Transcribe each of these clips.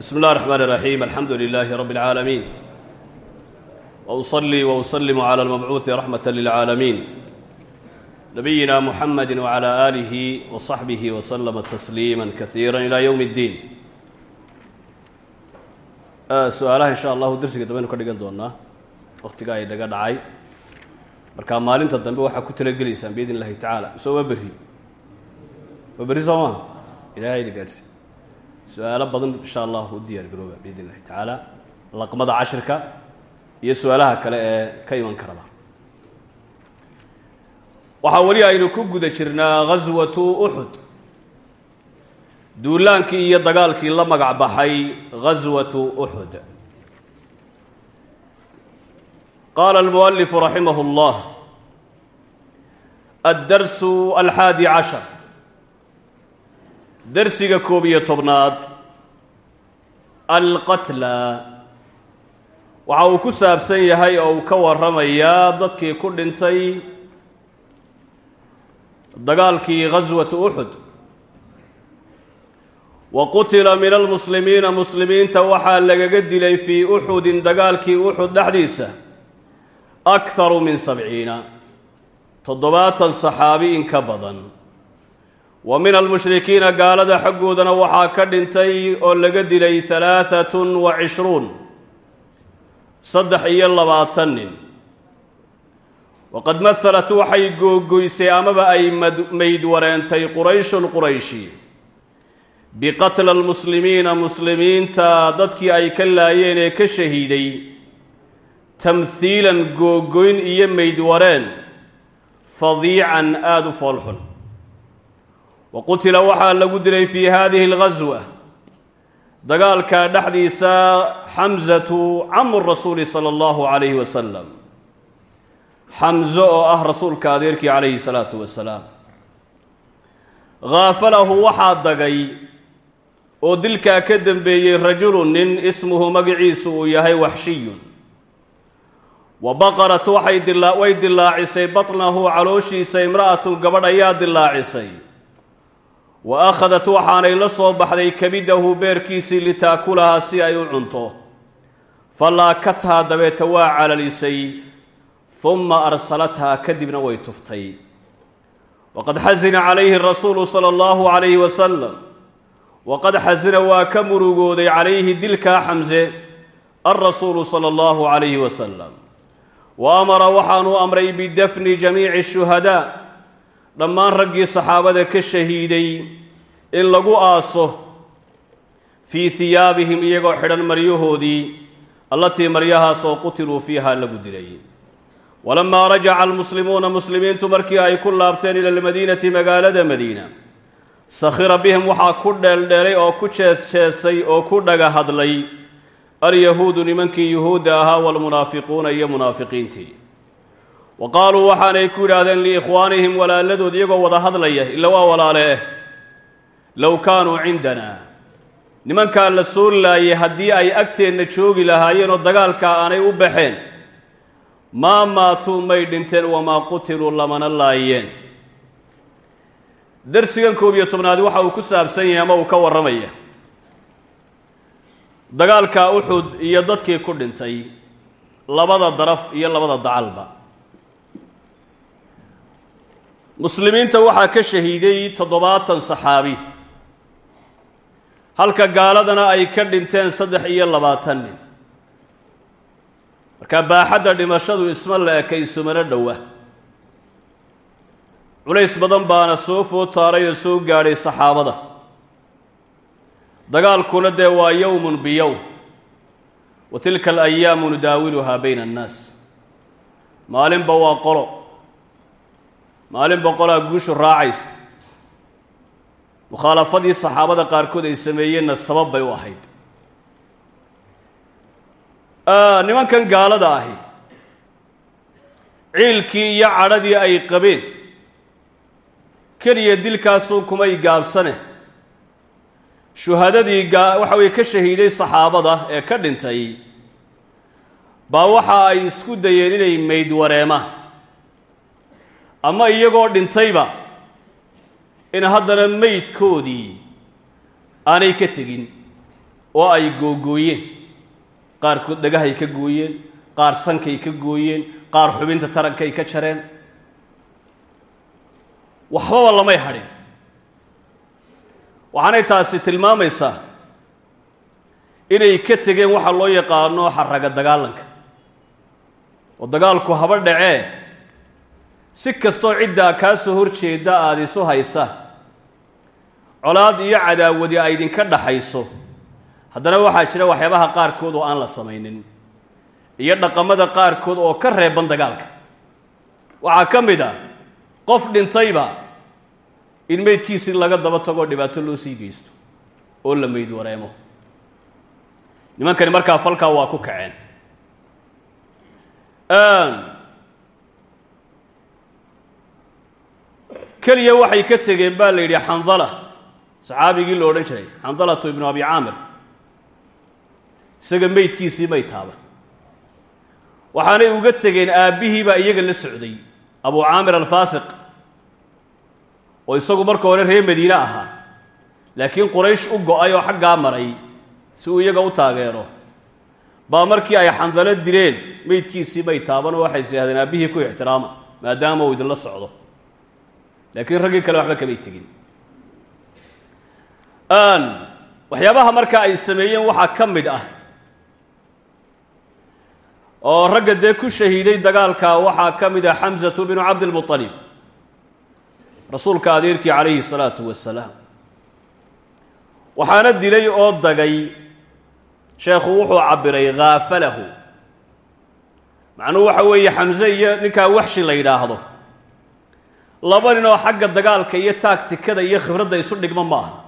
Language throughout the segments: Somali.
bsmi اllah الرحmn الرaxيim alxamdu لlh rb العaalamiin وأصlي وأsلm عlى اlmabcuuثi raxmaة للعaalamiin nabiyina mxamedi وعlى آlih وصaxbih وslma تsliima kaثiirا ilى ywm الdiin su-aalaha in sha allahu dersiga dambaynu ka dhigan doonaa waktiga ay naga dhacay marka maalinta dambe waxaa ku talagelaysaan biidn اllahi taعaalى so waa berri waa berri soo maa ilahayna gaadhsi su'aalo badan insha allah u diyaar garooba biidn illahi tacaala laqmada cashirka iyo su'aalaha kale ee ka iman karaba. Waxaa weli aynu ku guda jirnaa ghaswatu uxud duulaankii iyo dagaalkii la magac baxay ghaswatu uxud qaala almualifu raximah اllah addarsu alxaadi cashar dersiga koob iyo tobnaad alqatla. Waxa uu ku saabsan yahay oo uu ka warramayaa dadkii ku dhintay dagaalkii ghaswatu uxud wa qutila min almuslimiina muslimiinta waxaa lagaga dilay fii uxudin dagaalkii uxud dhexdiisa akharu min sabciina toddobaatan saxaabi in ka badan wa min almushrikiina gaalada xaggoodana waxaa ka dhintay oo laga dilay halaahatun wa cishruun saddex iyo labaatan nin. Waqad mahalat waxay googoysay amaba ay mayd wareentay qurayshun qurayshi. Biqatla almuslimiina muslimiinta dadkii ay ka laayeen ee ka shahiiday tamhiilan googoyn iyo mayd wareen fadiican aada u foolxun wa qutila waxaa lagu dilay fii hadihi alghaswa dagaalka dhexdiisa xamsatu camu rasuuli sala allahu calayhi wasalam xamso oo ah rasuulka adeerkii calayhi salaatu wasalaam khaafalahu waxaa dagay oo dilkaa ka dembeeyey rajulu nin ismuhu magaciisu uu yahay waxshiyun wa baqarat way dilaacisay batnahu calooshiisa imra'atun gabadh ayaa dilaacisay wa akhadat waxaanay la soo baxday kabidahu beerkiisii litaakulahaa si ay u cunto falaakathaa dabeeta waa calalisay humma arsalathaa kadibna way tuftay waqad xasina calayhi rasuulu sala allahu calayhi wasalam waqad xasina waa ka murugooday calayhi dilkaa xamse alrasuulu sala allahu calayhi wasalam wa amara waxaanuu amray bidafni jamiici shuhadaa dhammaan raggii saxaabada ka shahiiday in lagu aaso fii hiyaabihim iyagoo xidhan maryahoodii allatii maryahaasoo qutiluu fiiha lagu dilay. Walamaa rajaca almuslimuuna muslimiintu markii ay ku laabteen ila almadiinati magaalada madiina sakhira bihim waxaa ku dheeldheelay oo ku jees-jeesay oo ku dhaga hadlay alyahuudu nimankii yuhuudda ahaa waalmunaafiquuna iyo munaafiqiintii wa qaaluu waxaanay ku yidhaahdeen liikhwaanihim walaaladood iyagoo wada hadlaya ila waa walaale. Eh low kaanuu cindanaa nimankaa la soo laayay haddii ay agteenna joogi lahaayeen oo dagaalkaa aanay u baxeen maa maatuu may dhinteen wamaa qutiluu lamana laayeen. Darsigan koob iyo tobnaadi waxa uu ku saabsan yahay ama uu ka warramaya. Dagaalka uxud iyo dadkii ku dhintay labada daraf iyo labada dacalba muslimiinta waxaa ka shahiiday toddobaatan saxaabi. Halka gaaladana ay ka dhinteen saddex iyo labaatan nin. Marka baaxadda dhimashadu isma la ekaysumana dhowa culays badan baana soo food oo soo gaadhay saxaabada. Dagaalkuna dee waa yowmun biyowm wa tilka alayaamu nudaawiluhaa bayna annaas. Maalinba waa qolo maalinba qolaa guushu raacaysa. Mukhaalafadii saxaabada qaarkood ay sameeyeenna sabab bay u ahayd. Nimankan gaalada ahi ciilkii iyo cadhadii ay qabeen keliya dilkaasuu kumay gaabsane. Shuhadadii waxa weye ka shahiiday saxaabada ee ka dhintay baa waxa ay isku dayeen inay mayd wareemaan ama iyagoo dhintayba in haddana meydkoodii aanay ka tegin oo ay googooyeen. Qaarkood dhagahay ka gooyeen qaar sankay ka gooyeen qaar xubinta tarankay ka jareen. Waxbaba lamay hadhin. Waxaanay taasi tilmaamaysaa inay ka tegeen waxa loo yaqaano xaraga dagaalanka. Oo dagaalku haba dhacee si kastoo ciddaa kaa soo hor jeeda aada isu haysa colaad iyo cadaawadi ay idinka dhaxayso. Haddana waxaa jira waxyaabaha qaarkood oo aan la samaynin iyo dhaqamada qaarkood oo ka reeban dagaalka. Waxaa ka mid a qof dhintayba in meydkiisii laga daba tagoo dhibaato loo sii geysto oo la meyd wareemo. Nimankani markaa falkaa waa ku kaceen keliya waxay ka tegeen baa la yidhi xandala saxaabigii lo odhan jiray xandalatu ibnu abi caamir. Isaga meydkiisii may taaban waxaanay uga tegeen aabbihii baa iyaga la socday abu caamir alfaasiq oo isagu marka hore reer madiine ahaa. Laakiin quraysh u go'ay oo xaggaa maray si uu iyaga u taageero. Baa markii ay xandalo dileen meydkiisii may taaban oo waxay sihahdeen aabbihii ku ixtiraama maadaama uu idinla socdo laakiin raggii kale waxba kamay tegin. Waxyaabaha marka ay sameeyeen waxaa ka mid ah. Oo ragga dee ku shahiiday dagaalka waxaa ka mid ah xamsatu binu cabdilmuطalib rasuulka adeerkii calayhi salaatu wasalaam waxaana dilay oo dagay sheekhu wuxuu cabbiray khaafalahu macnuhu waxa weeye xamse iyo ninkaa waxshi la yidhaahdo laba nin oo xagga dagaalka iyo taagtikada iyo khibradda isu dhigma ma aha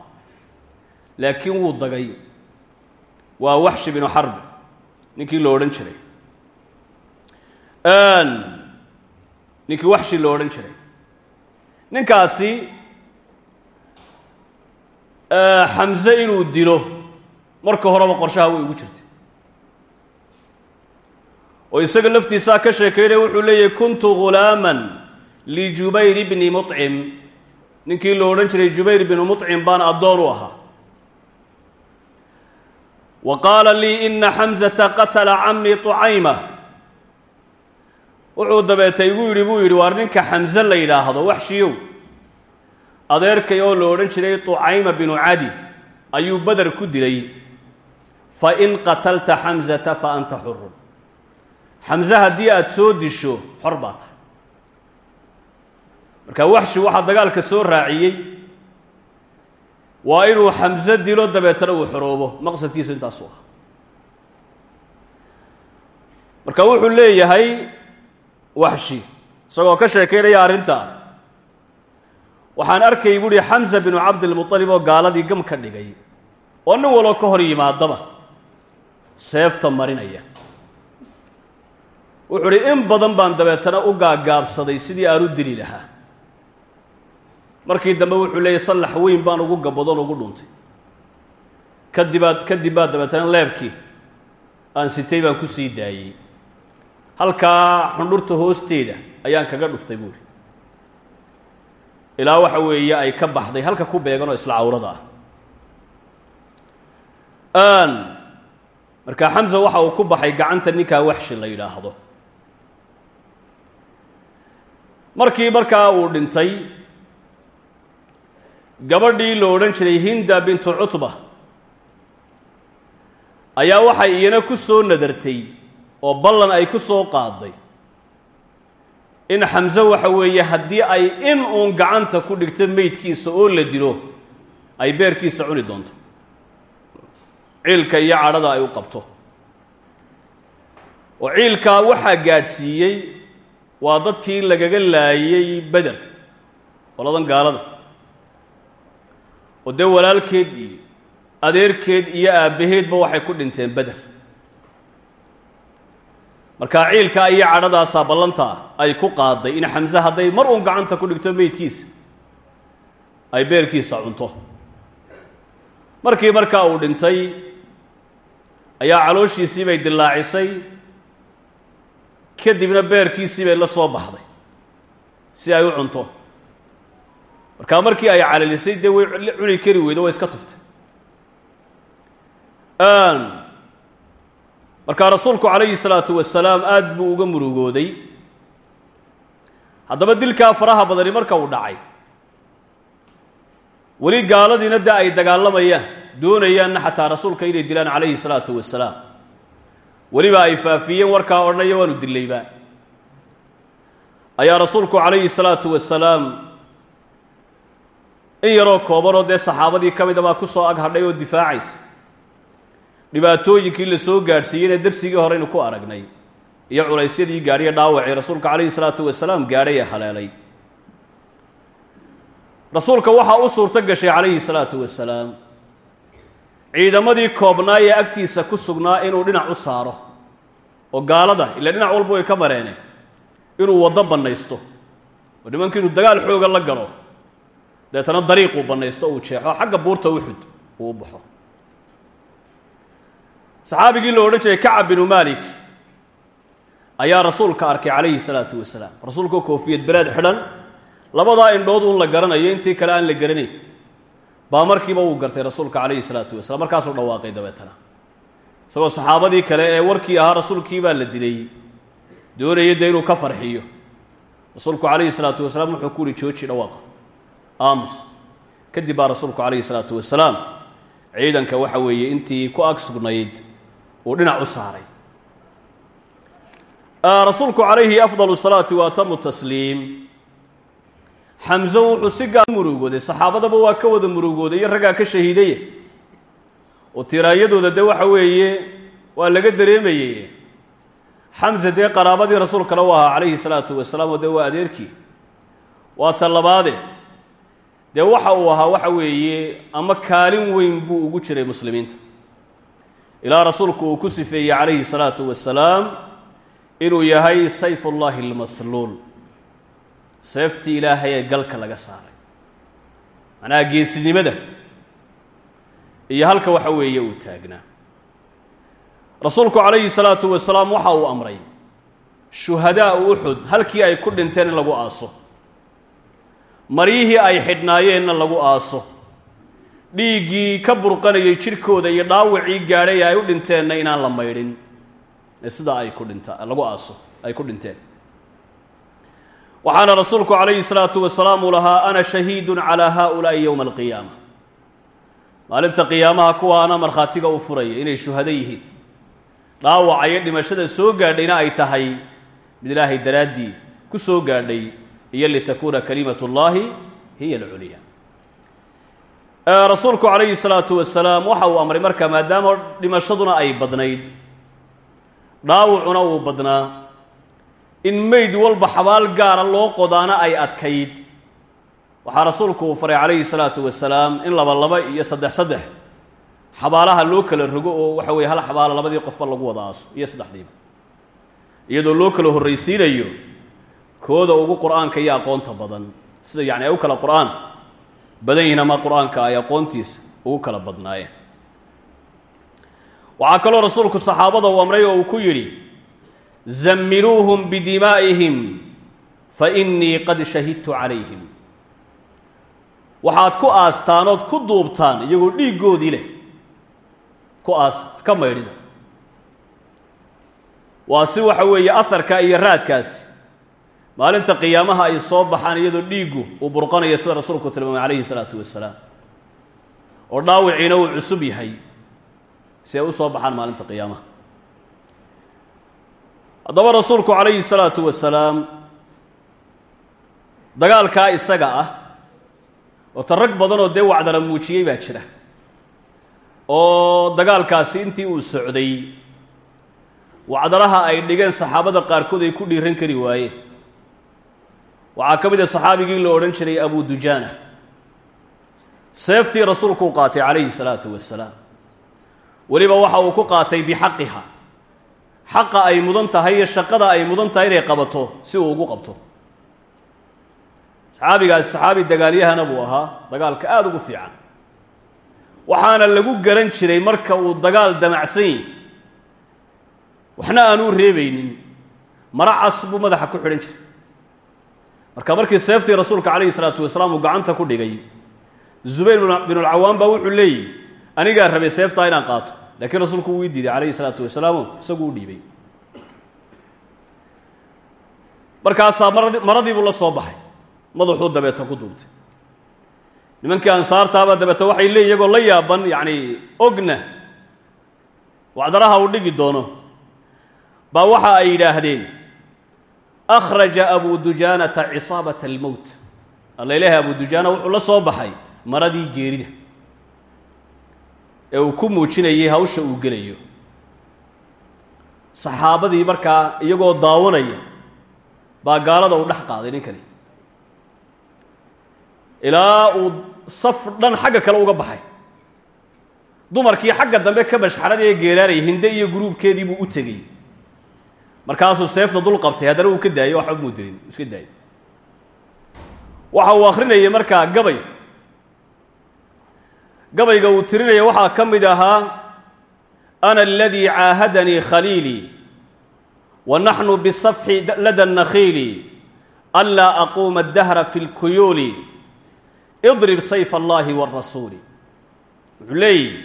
laakiin wuu dagay. Waa waxshi binu xarbi ninkii lo odhan jiray. Ninkii waxshi lo odhan jiray. Ninkaasi xamse inuu dilo marka horeba qorshaha way ugu jirtay. Oo isaga laftiisaa ka sheekeynaya wuxuu leeyahy kuntu ghulaaman lijubayr bni mucim ninkii la odhan jiray jubayr binu mucim baan addoon u ahaa wa qaala lii ina xamzata qatala camii tucayma wuxuu dabeeta igu yidhi buu yidhi waar ninka xamse la yidhaahdo waxshiyow adeerkay oo la odhan jiray tucayma binu cadi ayuu beder ku dilay fa in qatalta xamzata fa anta xurun xamse haddii aada soo disho xor baa tahay marka waxshi waxaa dagaalka soo raaciyey waa inuu xamse dilo dabeetana uu xoroobo maqsadkiisu intaasu ah marka wuxuu leeyahay waxshi isagoo ka sheekeynaya arrintaa waxaan arkayay buuhi xamsa binu cabdilmuطalib oo gaaladii gam ka dhigay. Oo nin waloo ka hor yimaadaba seefta marinaya. Wuxuu uhi in badan baan dabeetana u gaagaabsaday sidii aan u dili lahaa markii dambe wuxuu leeyahy sallax weyn baan ugu gabadoon ugu dhuntay. Kadibaad kadib baa dabeetana leebkii aan sitay baan ku sii daayey halkaa xundhurta hoosteeda ayaan kaga dhuftay buuhi ilaa waxa weeye ay ka baxday halka ku beegan oo isla cawrada ah. Marka xamsa waxa uu ku baxay gacanta ninkaa waxshi la yidhaahdo. Markii markaa uu dhintay gabadhii lo odhan jiray hinda bintu cutba ayaa waxay iyana ku soo nadartay oo ballan ay ku soo qaaday. In xamse waxa weeye haddii ay in uun gacanta ku dhigto meydkiisa oo la dilo ay beerkiisa cuni doonto. Ciilka iyo cadhada ay u qabto. Oo ciilkaa waxaa gaadhsiiyey waa dadkii lagaga laayay beder qoladan gaalada oo dee walaalkeed iyo adeerkeed iyo aabbaheedba waxay ku dhinteen beder markaa ciilkaa iyo cadhadaasaa ballantaa ay ku qaaday in xamse hadday mar uun gacanta ku dhigto meydkiisa ay beerkiisa cunto. Markii markaa uu dhintay ayaa calooshiisii bay dillaacisay kadibna beerkiisii bay la soo baxday si ay u cunto markaa markii ay calilisay dee way cuni kari weydo way iska tuftay. Markaa rasuulku calayhi salaatu wasalaam aada buu uga murugooday. Haddaba dilkaa faraha badani marka uu dhacay. Weli gaaladiina de ay dagaalamayaan doonayaanna xataa rasuulka inay dilaan calayhi salaatu wasalaam weliba ay faafiyeen warkaa odhanaya waanu dilayba ayaa rasuulku calayhi salaatu wasalaam in yaroo koobanoo dee saxaabadii ka mid a baa ku soo ag hadhay oo difaacaysa. Dhibaatooyinkii la soo gaadhsiiyeyna darsigii horeynu ku aragnay iyo culaysyadii gaadhiya dhaawacii rasuulka calayhi salaatu wasalaam gaadhay ee haleelay. Rasuulka waxaa u suurto gashay calayhi salaatu wasalaam ciidamadii koobnaa ee agtiisa ku sugnaa inuu dhinac u saaro oo gaalada ila dhinac walba way ka mareene inuu waddo bannaysto oo nimankii inuu dagaal xooga la galo deetana dariiquu bannaysto uu jeexo xagga buurta uxud uu u baxo. Saxaabigii la odhan jiray kacab binu malik ayaa rasuulka arkay calayhi salaatu wasalaam. Rasuulkao koofiyad bereed xidhan labadaa indhood uun la garanayo intii kale aan la garanayn. Baa markiiba uu gartay rasuulka calayhi salaatu wasalaam markaasuu dhawaaqay dabeetana. Isagoo saxaabadii kale ee warkii ahaa rasuulkii baa la dilay. Doonaya dee inuu ka farxiyo. Rasuulku calayhi salaatu wasalaam wuxuu ku uhi jooji dhawaaqa aamus. Kadib baa rasuulku calayhi salaatu wasalaam ciidanka waxa weeye intii ku ag sugnayd uu dhinac u saaray. Rasuulku calayhi afdal salaati wa atamu tasliim. Xamso wuxuu si gaar murugooday saxaabadaba waa ka wada murugooday iyo raggaa ka shahiidaya oo tiraayadooda dee waxa weeye waa laga dareemayey. Xamse dee qaraabadii rasuulkana u ahaa calayhi salaatu wasalaam oo dee waa adeerkii. Waa ta labaade dee waxa uu ahaa waxa weeye ama kaalin weyn buu ugu jiray muslimiinta. Ilaa rasuulku uu ku sifeeyey calayhi salaatu wasalaam inuu yahay sayfullahi almasluul seeftii ilaahay galka laga saaray. Macnaha geesinimada. Iyo halka waxa weeye uu taagnaa. Rasuulku calayhi salaatu wasalaam waxa uu amray shuhadaa uxud halkii ay ku dhinteen in lagu aaso maryihii ay xidhnaayeenna lagu aaso. Dhiiggii ka burqanayay jidhkooda iyo dhaawacii gaadhay ay u dhinteenna inaan la maydhin. Ee sidaa ay ku dhinta lagu aaso ay ku dhinteen. Waxaana rasuulku calayhi salaatu wasalaam uu lahaa ana shahiidun calaa haaulaa'i yowma alqiyaama. Maalinta qiyaamaha kuwaana markhaatiga u furaya inay shuhado yihiin. Dhaawaca iyo dhimashada soo gaadhayna ay tahay mid ilaahay daraaddii ku soo gaadhay iyo litakuuna kalimat ullaahi hiya alculya rasuulku calayhi salaatu wasalaam waxa uu amray markaa maadaama dhimashaduna ay badnayd dhaawacuna uu badnaa in meyd walba xabaal gaara loo qodaana ay adkayd. Waxaa rasuulku uu faray calayhi salaatu wasalaam in laba laba iyo saddex saddex xabaalaha loo kala rogo oo waxa weeye hal xabaala labadii qofba lagu wada aaso iyo saddexdiiba. Iyadoo loo kala horraysiinayo kooda ugu qur'aanka iyo aqoonta badan. Sida yacni ay u kala qur'aan. Badan yihiin ama qur'aanka ay aqoontiisa ugu kala badnaayeen waxaa kaloo rasuulku saxaabada uu amray oo uu ku yidhi zammiluuhum bidimaa'ihim fa innii qad shahidtu calayhim. Waxaad ku aastaan ood ku duubtaan iyagoo dhiiggoodii leh. Ku aas ka maydhina. Waa si waxa weeye aharka iyo raadkaasi maalinta qiyaamaha ay soo baxaan iyadoo dhiiggu uu burqanayo sida rasuulku tilmaamay calayhi salaatu wasalaam. Oo dhaawiciina uu cusub yahay si ay u soo baxaan maalinta qiyaamaha. Haddaba rasuulku calayhi salaatu wasalaam dagaalkaa isaga ah oo ta rag badanoo dee wacdara muujiyey baa jira. Oo dagaalkaasi intii uu socday wacdaraha ay dhigeen saxaabada qaarkood ay ku dhiiran kari waayeen waxaa ka mid a saxaabigii la odhan jiray abu dujaana. Seeftii rasuulkuu qaatay calayhi salaatu wasalaam weliba waxa uu ku qaatay bixaqiha. Xaqa ay mudan tahay iyo shaqada ay mudan tahay inay qabato si uu ugu qabto. Saxaabigaasi saxaabi dagaalyahana buu ahaa dagaalka aada ugu fiican. Waxaana lagu garan jiray marka uu dagaal damacsan yahy waxna aanuu reebaynin. Mara cas buu madaxa ku xidhan jiray marka markii seeftii rasuulka calayhi salaatu wasalaam uu gacanta ku dhigay zubayr binulcawaan baa wuxuu leeyihi anigaa rabay seeftaa inaan qaato. Laakiin rasuulku wuu diiday calayhi salaatu wasalaam isagu u dhiibay. Markaasaa maradi maradii buu la soo baxay. Madaxuu dabeeta ku duubtay. Nimankii ansaartaaba dabeeta waxay leeyi iyagoo la yaaban yacni ogna wacdaraha uu dhigi doono baa waxa ay yidhaahdeen akhraja abu dujaanata cisaabata almowt alla ilaahay abu dujaana wuxuu la soo baxay maradii geerida ee uu ku muujinayay hawsha uu gelayo saxaabadii markaa iyagoo daawanaya baa gaalada uu dhex qaaday ninkani ilaa uu saf dhan xagga kale uga baxay dumarkii xagga dambe ka bashxaradii ee geeraarayay hinde iyo guruubkeedii buu u tegey markaasuu seefta dul qabtay haddana uu ka daayey waxba muu dirin uu iska daayey waxa uu akrinayay markaa gabay. Gabayga uu tirinaya waxaa ka mid ahaa ana aladii caahadanii khaliilii wa naxnu bisafxi lada nakhiili anlaa aquuma addahra fi lkuyuuli idrib sayf allahi wاrasuuli wuxuu leeyihi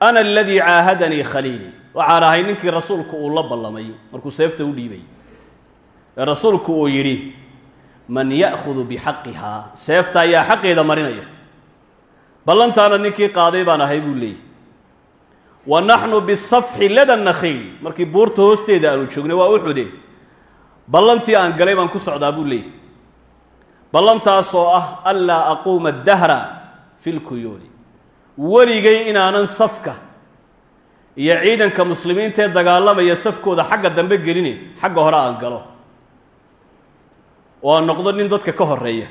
ana aladii caahadanii khaliilii waxaan ahay ninkii rasuulku uu la ballamay markuu seefta u dhiibay. Ee rasuulku uu yidhi man ya'hudu bixaqihaa seefta ayaa xaqeeda marinaya. Ballantaana ninkii qaaday baan ahay buu leeyahy wa naxnu bisafxi lada nakhiil. Markii buurta hoosteeda aanu joognay waa uxude ballantii aan galay baan ku socdaa buu leeyahy ballantaasoo ah anlaa aquuma addahra fi lkuyuuli weligay inaanan safka iyo ciidanka muslimiinta ee dagaalamaya safkooda xagga dambe geline xagga hore aan galo. Oo aan noqdo nin dadka ka horreeya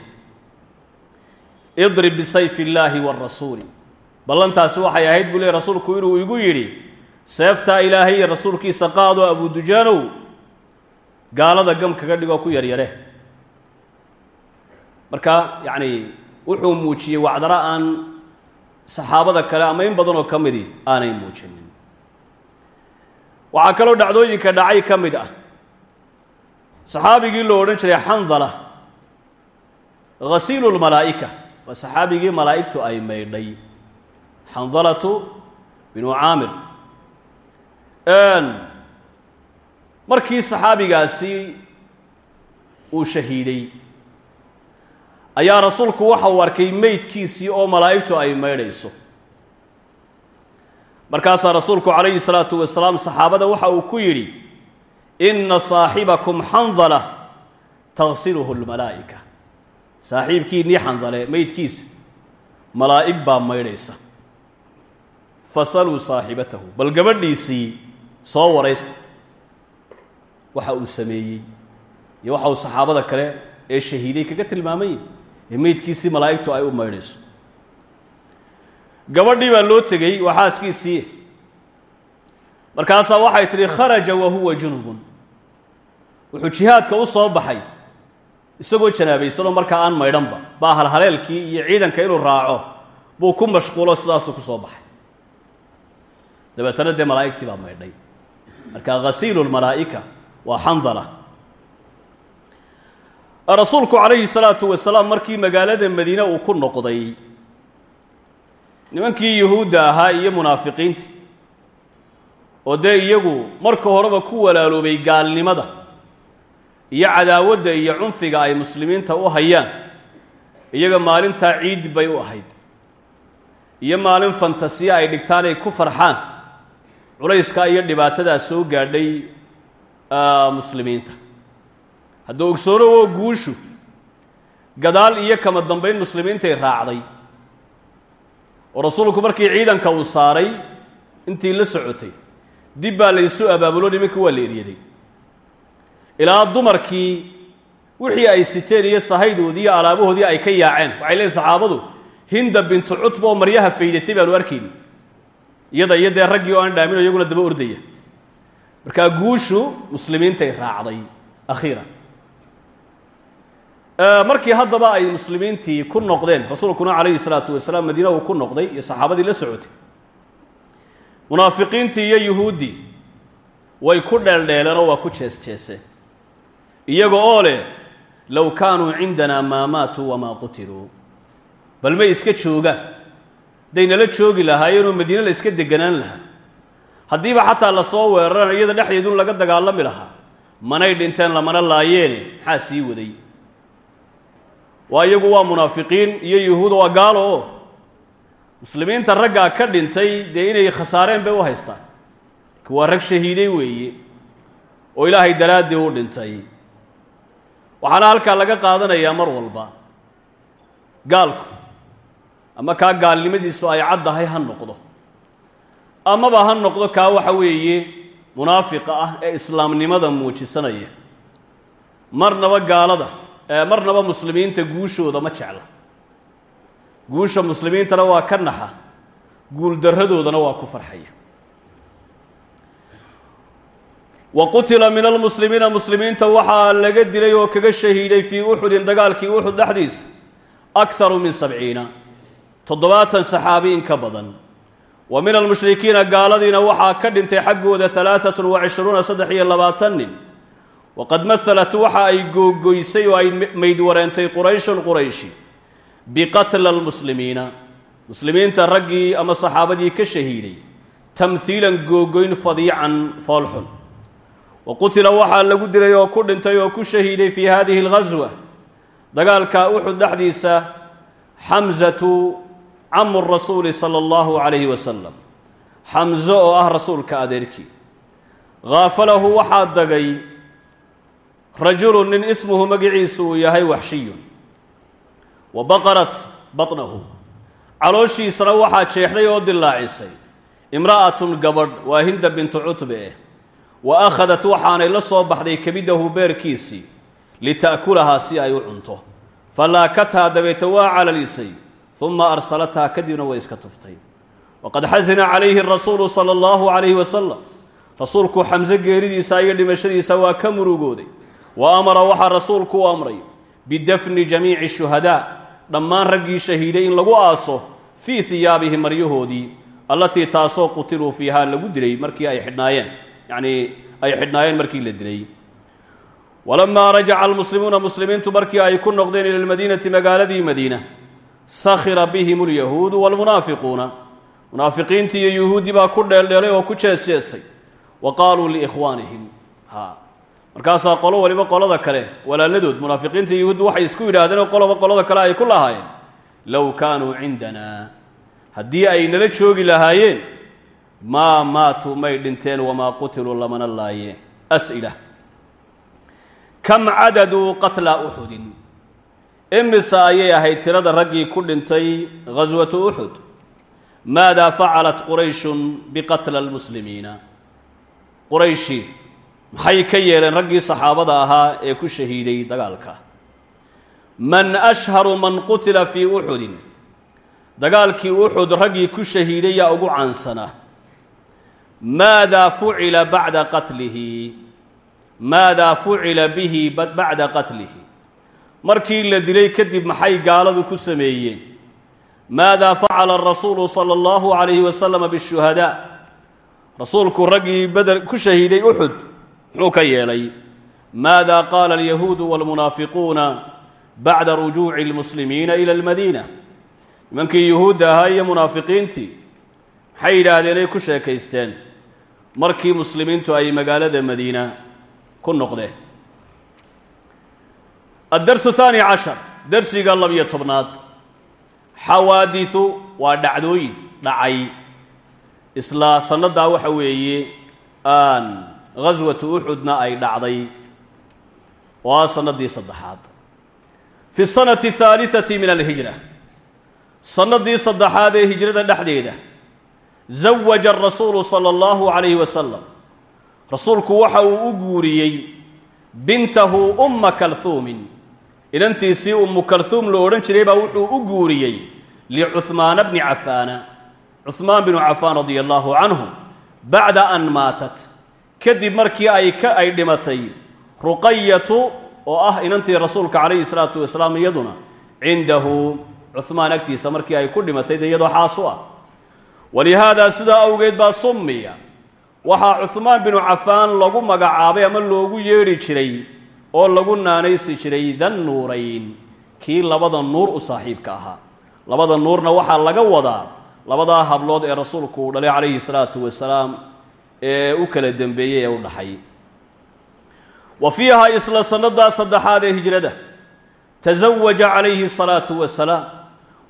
idrib bisayf illaahi waarasuuli ballantaasi waxay ahayd buu ley rasuulku inuu igu yidhi seeftaa ilaahay iyo rasuulkiisa qaadoo abudujaanow gaalada gam kaga dhigoo ku yaryare marka yacni wuxuu muujiyey wacdaro aan saxaabada kale ama in badanoo ka midii aanay muujinin waxaa kaloo dhacdooyinka dhacay ka mid ah. Saxaabigii loo odhan jiray xandala ghasiilu lmalaa'ika waa saxaabigii malaa'igtu ay maydhay. Xandalatu binu caamir. Markii saxaabigaasi uu shahiiday ayaa rasuulku waxa uu arkay meydkiisii oo malaa'igtu ay maydhayso markaasaa rasuulku calayhi salaatu wasalaam saxaabada waxa uu ku yidhi inna saaxibakum xandala tagsiluhu lmalaa'ika saaxiibkiinnii xandale meydkiisa malaa'ig baa maydhaysa. Fasaluu saaxibatahu bal gabadhiisii soo waraysta waxa uu sameeyey. Iyo waxa uu saxaabada kale ee shahiiday kaga tilmaamay ee meydkiisii malaa'igtu ay u maydhayso gabadhii baa loo tegey waa xaaskiisii markaasaa waxay tidhi kharaja wa huwa junubun. Wuxuu jihaadka u soo baxay isagoo janaabaysanoo markaa aan maydhanba baa halhaleelkii iyo ciidanka inuu raaco buu ku mashquulo sidaasuu ku soo baxay. Dabeetana dee malaa'igtii baa maydhay. Marka ghasiilu lmalaa'ika waa xandala rasuulku calayhi salaatu wasalaam markii magaalada madiine uu ku noqday nimankii yuhuudda ahaa iyo munaafiqiintii oo dee iyagu marka horeba ku walaaloobay gaalnimada iyo cadaawadda iyo cunfiga ay muslimiinta u hayaan iyaga maalintaa ciid bay u ahayd. Iyo maalin fantasiya ay dhigtaan ay ku farxaan. Culayska iyo dhibaatadaa soo gaadhay muslimiinta. Hadduu ogsoono oo guushu gadaal iyo kama dambayn muslimiintay raacday oo rasuulku markii ciidanka uu saaray intii la socotay dib baa laysu abaabulo nimankii waa la eryaday. Ilaa dumarkii wixii ay siteen iyo sahaydoodii iyo alaabahoodii ay ka yaaceen. Waxay leeyiin saxaabadu hinda bintu cutba oo maryaha faydatay baanu arkayni. Iyada iyo dee raggii oo aan dhaamin iyaguna daba ordaya. Markaa guushu muslimiintay raacday akhiiran markii haddaba ay muslimiintii ku noqdeen rasuulkuna calayhi salaatu wasalaam madiina uu ku noqday iyo saxaabadii la socotay. Munaafiqiintii iyo yuhuuddii way ku dheeldheeleenoo waa ku jees-jeeseen. Iyaga oo leh low kaanuu cindanaa maa maatuu wamaa qutiluu. Bal may iska joogaan hadday nala joogi lahaayeenoo madiine la iska deganaan lahaa. Haddiiba xataa la soo weerarana iyada dhexdeedun laga dagaalami lahaa. Manay dhinteen lamana laayeene maxaa sii waday waa iyagu waa munaafiqiin iyo yuhuud waa gaalo. Oo muslimiinta raggaa ka dhintay dee inay khasaareen bay u haystaan. Waa rag shahiiday weeye oo ilaahay daraaddii u dhintay. Waxaana halkaa laga qaadanayaa mar walba. Gaalku ama kaa gaalnimadiisu ay caddahay ha noqdo. Amaba ha noqdo kaa waxa weeye munaafiqa ah ee islaamnimada muujisanaya marnaba gaalada marnaba muslimiinta guushooda ma jecla. Guusha muslimiintana waa ka naxa guuldarradoodana waa ku farxaya. Wa qutila min almuslimiina muslimiinta waxaa laga dilay oo kaga shahiiday fii uxudin dagaalkii uxud dhexdiisa akharu min sabciina toddobaatan saxaabi in ka badan. Wa min almushrikiina gaaladiina waxaa ka dhintay xaggooda alaaatun wa saddex iyo labaatan nin waqad mahalat waxa ay googoysay oo ay maydwareentay qurayshun qurayshi biqatla almuslimiina muslimiinta raggii ama saxaabadii ka shahiiday tamhiilan googoyn fadiican foolxun wa qutila waxaa lagu dilay oo ku dhintay oo ku shahiiday fii hadihi alghaswa dagaalka uxud dhexdiisa xamsatu camu rasuuli sala allahu calayhi wasalam xamso oo ah rasuulka adeerkii haafalahu waxaa dagay rajulu nin ismuhu magiciisu uu yahay waxshiyun. Wa baqarat batnahu. Calooshiisana waxaa jeexday oo dilaacisay imra'atun gabadh waa hinda bintu cutbe. Eh wa akhadat waxaanay la soo baxday kebidahu beerkiisii lita'kulahaa si ay u cunto. Falaakathaa dabeete waa calalisay uma arsalathaa kadibna way iska tuftay. Waqad xasina calayhi rasuulu sala allahu calayhi wasalam rasuulku xamse geeridiisa iyo dhimashadiisa waa ka murugooday wa amara waxaa rasuulku u amray bidafni jamiici shuhadaa dhammaan raggii shahiiday in lagu aaso fii hiyaabihim maryahoodii allatii taasoo qutiluu fiihaa lagu dilay markii ay xidhnaayeen. Yacnii ay xidhnaayeen markii la dilay. Walamaa rajaca almuslimuuna muslimiintu markii ay ku noqdeen ila lmadiinati magaaladii madiina sakhira bihim alyahuudu waalmunaafiquuna munaafiqiintii iyo yuhuuddii baa ku dheeldheelay oo ku jees-jeesay wa qaaluu liikhwaanihim markaasaa qolo waliba qolada kale walaaladood munaafiqiinta yuhuuddu waxay isku yidhaahdeen oo qoloba qolada kale ay ku lahaayeen low kaanuu cindanaa haddii ay nala joogi lahaayeen maa maatuu may dhinteen wamaa qutiluu lamana laayeen. As'ila kam cadaduu qatla uxudin imisa ayay ahayd tirada raggii ku dhintay ghaswatu uxud maadaa facalat qurayshun biqatla almuslimiina? Qurayshi maxay ka yeeleen raggii saxaabada ahaa ee ku shahiiday dagaalka. Man ashharu man qutila fii uxudin dagaalkii uxud raggii ku shahiiday yaa ugu caansanaa maadaa fucila bacda qatlihi? Maadaa fucila bihi bacda qatlihi? Markii la dilay kadib maxay gaaladu ku sameeyeen? Maadaa facala arasuulu sala allahu calayhi wasalama bishuhadaa rasuulku raggii beder ku shahiiday uxud muxuu ka yeelay maada qaala alyahuudu waalmunaafiquuna bacda rujuuci almuslimiina ila almadiina. Nimankii yuhuudda ahaa iyo munaafiqiintii maxay yidhaahdeen ay ku sheekaysteen? Markii muslimiintu ay magaalada madiina ku noqdeen. Addarsu haani cashar darsiga labiyo tobnaad. Xawaadisu waa dhacdooyin dhacay. Isla sannadaa waxa weeye aan ghaswatu uxudna ay dhacday ah sanadii saddexaad. Fi sanati ahaaliati min alhijra. Sanadii saddexaad ee hijrada dhexdeeda zawaja arasuulu sala allahu calayhi wasalam rasuulku waxa uu u guuriyey bintahu umma kalhuumin inantiisii ummu kalhuum lo odhan jiray baa wuxuu u guuriyey licuhmaana bni cafaana. Cuhmaan binu cafaan radia allahu canhu bacda an maatat kadib markii ay ka ay dhimatay ruqayatu oo ah inantii rasuulka calayhi salaatu wasalaam iyaduna cindahu cuhmaan agtiisa markii ay ku dhimatay dee iyadoo xaasu ah. Walihaadaa sidaa awgeed baa summiya. Waxaa cuhmaan binu cafaan lagu magacaabay ama loogu yeedhi jiray oo lagu naanaysi jiray dannuurayn kii labada nuur u saaxiibka ahaa. Labada nuurna waxaa laga wadaa labadaa hablood ee rasuulku uu dhalay calayhi salaatu wasalaam ee u kala dembeeyey ee u dhaxay. Wa isla sannadaa saddexaad ee hijrada tasawaja calayhi salaatu wasalaam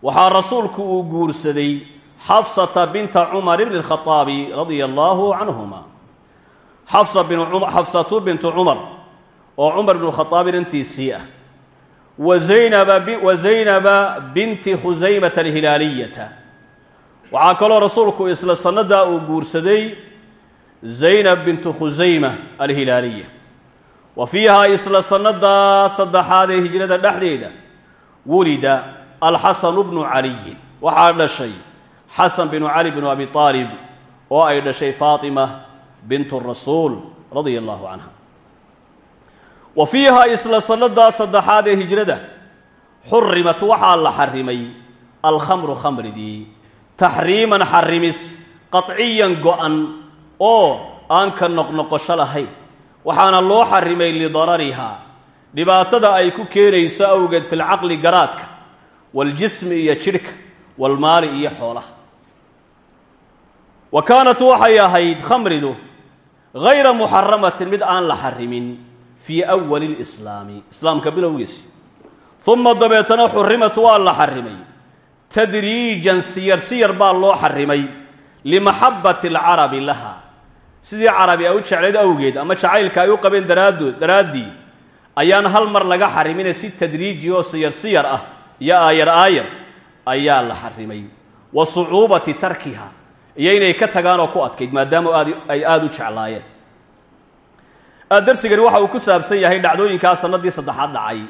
waxaa rasuulku uu guursaday xafsata binta cumar bni lkhaaabi radia allaahu canhuma xafsatu bintu cumar oo cumar bnu khaaab inantiisii ah. Wa zaynaba binti khusaymata alhilaaliyata waxaa kaloo rasuulku isla sannadaa uu guursaday zaynab bintu khusayma alhilaaliya wa fiihaa isla sannadaa saddexaad ee hijrada dhexdeeda wulida alxasanu bnu caliyin waxaa dhashay xasan binu cali bnu abi aalib oo ay dhashay faatima bintu rasuul radia allahu canha wa fiihaa isla sannadaa saddexaad ee hijrada xurimat waxaa la xarimay alkhamru khamridii. Taxriiman xarimis qaطciyan go-an oo aan ka noqnoqosho lahayn. Waxaana loo xarimay lidararihaa dhibaatada ay ku keenayso awgeed fi lcaqli garaadka waاljismi iyo jidhka walmaali iyo xoolaha. Wa kaanat waxay ahayd khamridu gayra muxaramatin mid aan la xarimin fii awali lislaami. Islaamka bilowgiisi uma dabeetana xurimat waa la xarimay. Tadriijan siyar siyar baa loo xarimay limaxabati alcarabi laha sidii carabi ay u jeclayd awgeed ama jacaylka ay u qabeen daraaddood daraaddii ayaan hal mar laga xarimina si tadriiji oo siyar siyar ah iyo aayar aayar ayaa la xarimay. Wa sucuubati tarkiha iyo inay ka tagaan oo ku adkayd maadaama aad ay aada u jeclaayeen. Darsigani waxa uu ku saabsan yahay dhacdooyinkaa sanadii saddexaad dhacay.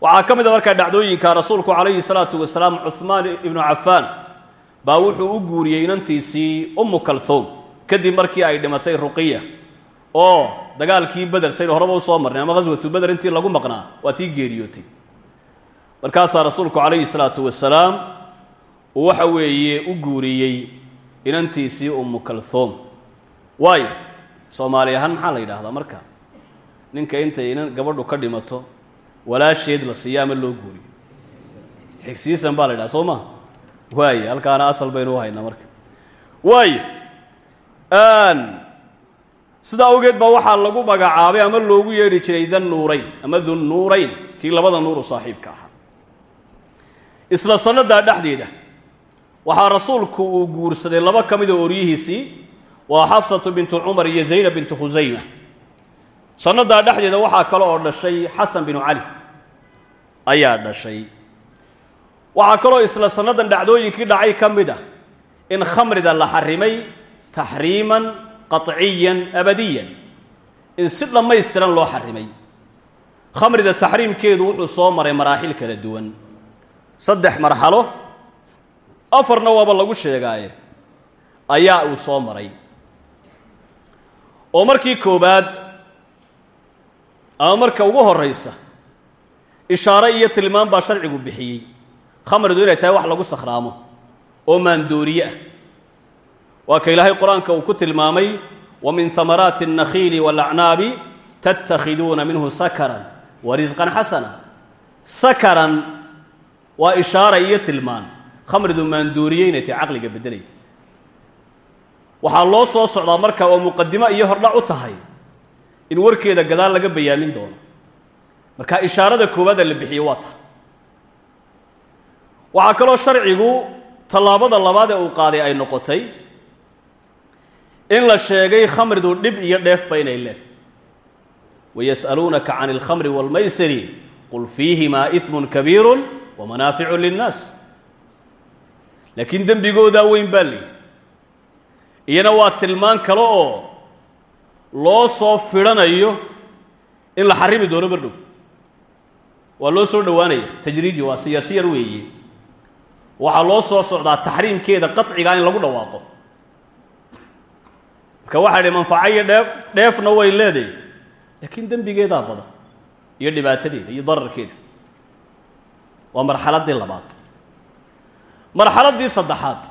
Waxaa ka mid a markaa dhacdooyinka rasuulku calayhi salaatu wasalaam cuhmaan ibnu cafaan baa wuxuu u guuriyey inantiisii ummu kalhuum kadib markii ay dhimatay ruqiya oo dagaalkii beder saynu horeba u soo marnay ama ghaswatu beder intii lagu maqnaa waa tii geeriyootay. Markaasaa rasuulku calayhi salaatu wasalaam uu waxa weeye u guuriyey inantiisii ummu kalhuum waayo soomaali ahaan maxaa la yidhaahdaa marka? Ninka intay inan gabadhu ka dhimato walaasheed la siiyo ama loo guuriyo. Xigsiisan baa la yidhaha soo ma? Halkaana asal baynu u marka. Waayo sidaa awgeed baa waxaa lagu magacaabay ama loogu yeedhi jiray dan nuurayn ama dun nuurayn kii labada nuuru saaxiibka ahaa. Isla sannadaa dhexdeeda waxaa rasuulku uu guursaday laba ka mid oo oryihiisii waa xafsatu bintu cumar iyo zaynab bintu khusayma sannadaa dhexdeeda waxaa kale oo dhashay xasan binu cali ayaa dhashay. Waxaa kaloo isla sannadan dhacdooyinkii dhacay ka mid ah in khamrida la xarimay taxriiman qaطciyan abadiyan. In si dhammaystiran loo xarimay. Khamrida taxriimkeedu wuxuu soo maray maraaxil kala duwan. Saddex marxalo afarna waaba lagu sheegaaye ayaa uu soo maray. Oo markii koobaad ama marka ugu horraysa ishaare iyo tilmaam baa sharcigu bixiyey. Khamridu inay tahay wax lagu sakhraamo oo maandooriye ah waa ka ilaahay qur-aanka uu ku tilmaamay wa min hamaraati الnakhiili wاlacnaabi tattakhiduuna minhu sakaran wa risqan xasana sakaran waa ishaara iyo tilmaan khamridu maandooriye inay tahay caqliga beddelaya waxaa loo soo socdaa marka oo muqadimo iyo hordhac u tahay in warkeeda gadaal laga bayaamin doono marka ishaarada koowaada la bixiye waa ta waxaa kaloo sharcigu tallaabada labaad ee uu qaaday ay noqotay in la sheegay khamridu dhib iyo dheefba inay leedahay. Wayas'aluunaka can alkhamri waalmaysiri qul fiihimaa ismun kabiiru wamanaaficu linnaas. Laakiin dembigoodaa weyn baa layidhi iyana waa tilmaan kale oo loo soo fidhanayo in la xarimi doono bardhow waa loo soo dhowaanaya. Tajriiji waa siyar siyar weeye. Waxaa loo soo socdaa taxriimkeeda qacigaa in lagu dhawaaqo marka waxaa idhi manfaco iyo dhee dheefna way leedahay. Laakiin dembigeedaa badan iyo dhibaatadeeda iyo dararkeeda. Waa marxaladdii labaad. Marxaladdii saddexaad.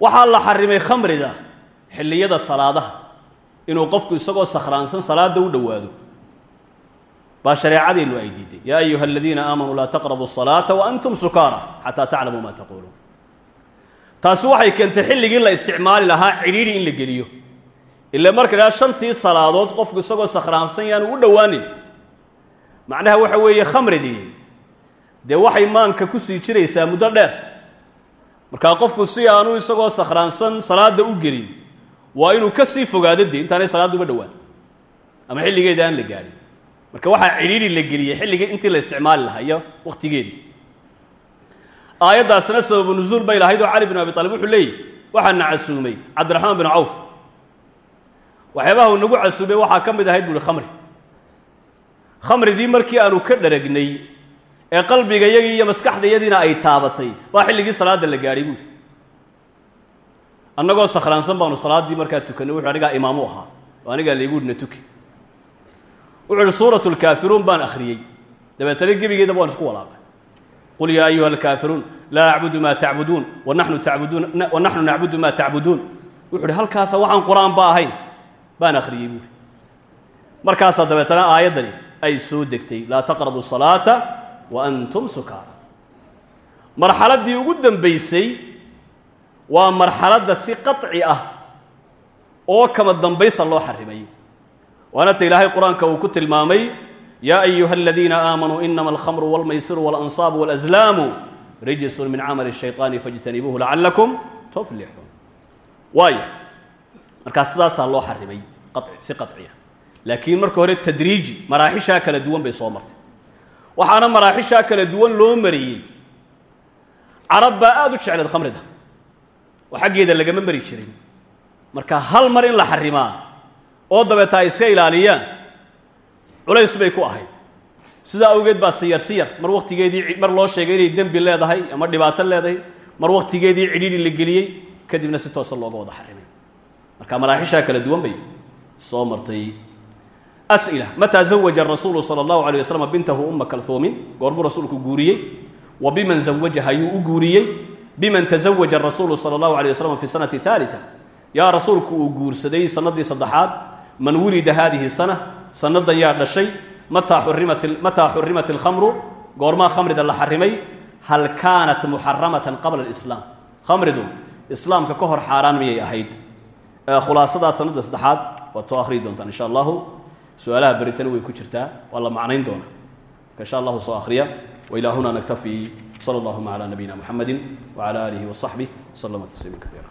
Waxaa la xarimay khamrida xilliyada salaadaha inuu qofku isagoo sakhraansan salaada u dhawaado baa shareecadeennu ay diiday yaa ayuha aladiina aamanuu laa taqrabuu salaata waantum sukaara xataa taclamuu maa taquuluun taasi waxay keentay xilligii la isticmaali lahaa cidhiidhi in la geliyo. Ila marka idhaha shantii salaadood qofku isagoo sakhraamsan yaanu u dhowaanin. Macnaha waxa weeye khamridii dee waxay maanka ku sii jiraysaa muddo dheer. Markaa qofku si aanu isagoo sakhraansan salaada u gelin waa inuu ka sii fogaado dee intaanay salaadda uba dhowaan. Ama xilligeeda aan la gaadhin marka waxaa cidhiidhi la geliyey xilligii intii la isticmaali lahaa iyo wakhtigeedii aayaddaasna sababu nusuul bay lahayd oo cali bin abi talib wuxuu leeyahy waxaana casuumay cabdiraxmaan bin cawf. Waxyaabaha nagu casuumay waxaa ka mid ahayd buuhi khamri. Khamridii markii aanu ka dharagnay ee qalbigayagii iyo maskaxdayadiina ay taabatay baa xilligii salaadda la gaadhay buuhi annagoo sakhraansan baanu salaaddii markaa tukanay wuxu anigaa imaamu ahaa oo anigaa layguudhina tuki. Wuxuu uhi baan akhriyey. Dabeetana gebigeedaba waan isku walaaqay qul yaa ayuha alkaafiruun laa acbudu maa tacbuduun wanaxnu nacbudu maa tacbuduun wuxu uhi halkaasa waxaan qur'aan ba ahayn baan akhriyey buuhi markaasaa dabeetana aayaddani ay soo degtay laa taqrabu salaata wa antum sukaara marxaladdii ugu dambaysay waa marxaladda si qaطci ah oo kama dambaysa loo xarimay waana ta ilaahay qur'aanka uu ku tilmaamay yaa ayuha aladiina aamanuu inama alkhamru wاlmaysiru wاlansaabu wاlأslaamu rijsun min camali الshayطaani faاjtanibuuhu lacalakum tuflixuun waaya markaa sidaasaa loo xarimay si qaciya laakiin marka hore tadriiji maraaxishaa kala duwan bay soo martay waxaana maraaxishaa kala duwan loo mariyey carab baa aada u jecleed khamrida oo xaggeeda lagama mari jirin marka hal mar in la xarimaa oo dabeeta ay iska ilaaliyaan culays bay ku ahayd. Sidaa awgeed baa siyar siyar mar wakhtigeedii mar loo sheegay inay dembi leedahay ama dhibaato leedahay mar wakhtigeedii cidhiidhi la geliyey kadibna si toosa looga wada xarimay. Marka maraaxishaa kala duwan bay soo martay. As'ila mataa zawaja rasuulu sala allahu alayh waslama bintahu uma kalhuumin goorbuu rasuulku guuriyey. Wa biman zawajaha ayuu u guuriyey. Biman tazawaja rasuulu sala allahu alayh waslama fi sanati haalita yaa rasuulku uu guursaday sanadii saddexaad man wulida haadihi sana sannadan yaa dhashay mataa xurimat mataa xurimat alkhamru goormaa khamrida la xarimay hal kaanat muxaramatan qabla alislaam. Khamridu islaamka ka hor xaaraan miyay ahayd. Khulaasadaa sanadda saddexaad waad soo akhriyi doontaan insha allahu. Su'aalaha way ku jirtaa waa la macnayn insha allahu soo akhriya wailaa huna naktafi. Sala allahuma calaa nabiyina muxamedi wacala aalihi wasaxbih waslama tasliima kaiira